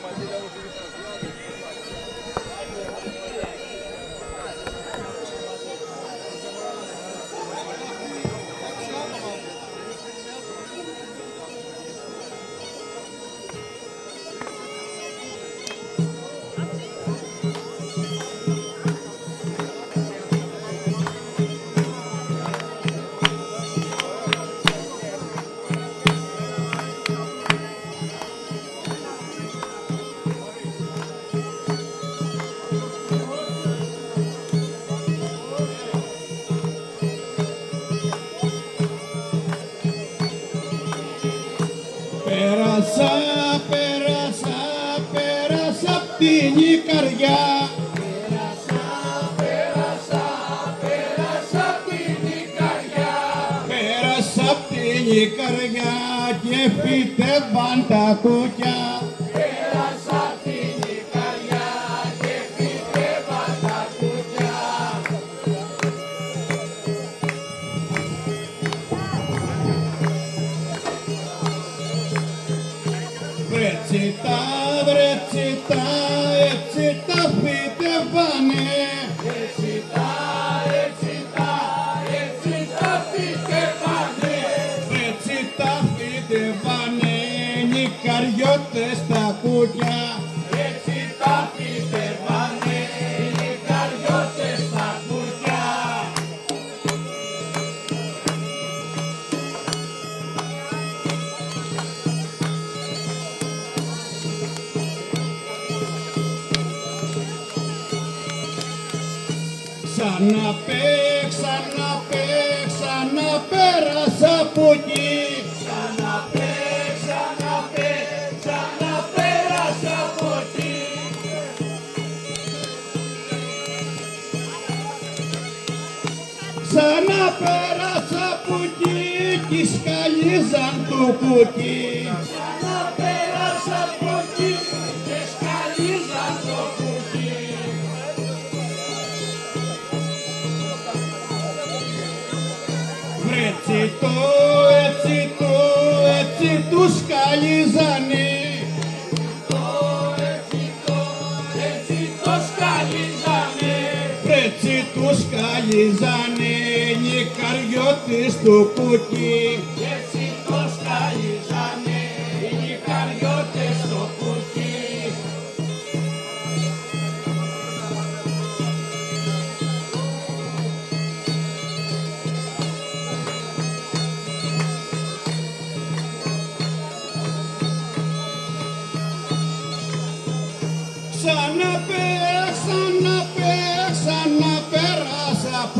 Πέρασα, कर गया जे पीते बांटा को क्या? Ξαναπέ, ξαναπέ, ξαναπέρασα από εκεί. Ξαναπέ, ξαναπέ, ξαναπέρασα από εκεί. Ξαναπέρασα από εκεί κι σκαλίζαν το κουκί. Ξαναπέρασα από εκεί Βρέτσι το, έτσι το, έτσι τους σκαλίζανε. Το έτσι το, έτσι το σκαλίζανε. Βρέτσι τους σκαλίζανε, νικαριώτες στο κουκί.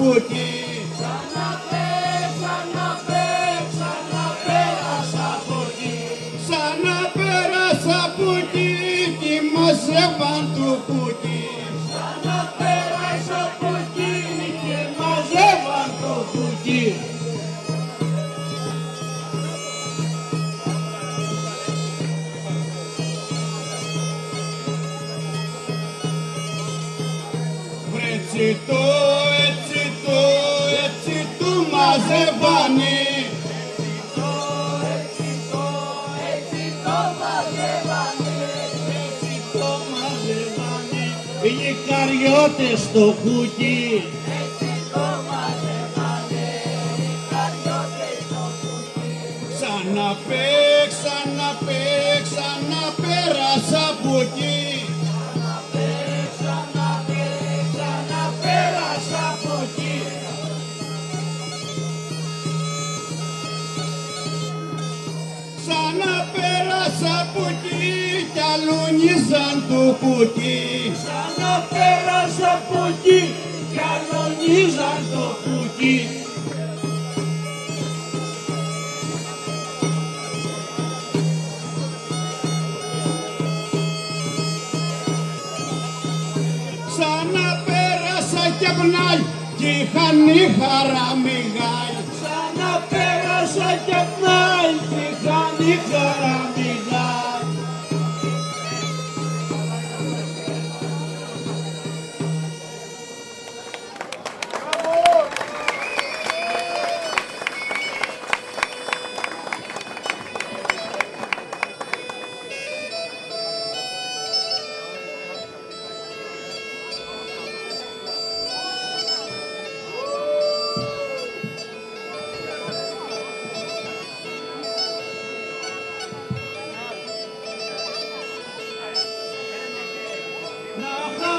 Ξαναπέρασα από εκεί. Ξαναπέ, ξαναπέ, ξαναπέρασα από εκεί. Ξαναπέρασα από εκεί κι μαζεύαν το κουκί. Ξαναπέρασα από εκεί και μαζεύαν το κουκί. Βρέτσι το, μαζεύανε. Οι καριώτες στο κουκί. Έτσι το μαζεύανε. Οι καριώτες στο κουκί. Ξαναπέ, ξαναπέ, ξαναπέρασα από εκεί. Ξαναπέρασα από εκεί κι αλουνίζαν το κουκί. Ξαναπέρασα από εκεί κι αλωνίζαν το κουκί. Ξαναπέρασα κι απνάει κι είχαν η χαρά μεγάλη. Ξαναπέρασα κι απνάει κι είχαν η χαραμίδα. No, no.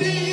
be.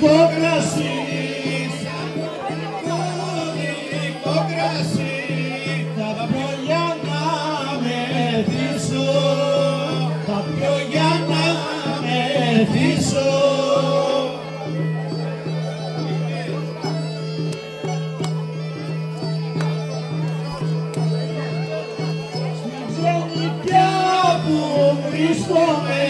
υποκρασείς υποκρασείς Ελπίζω Στην ξένη πια που βρίσκομαι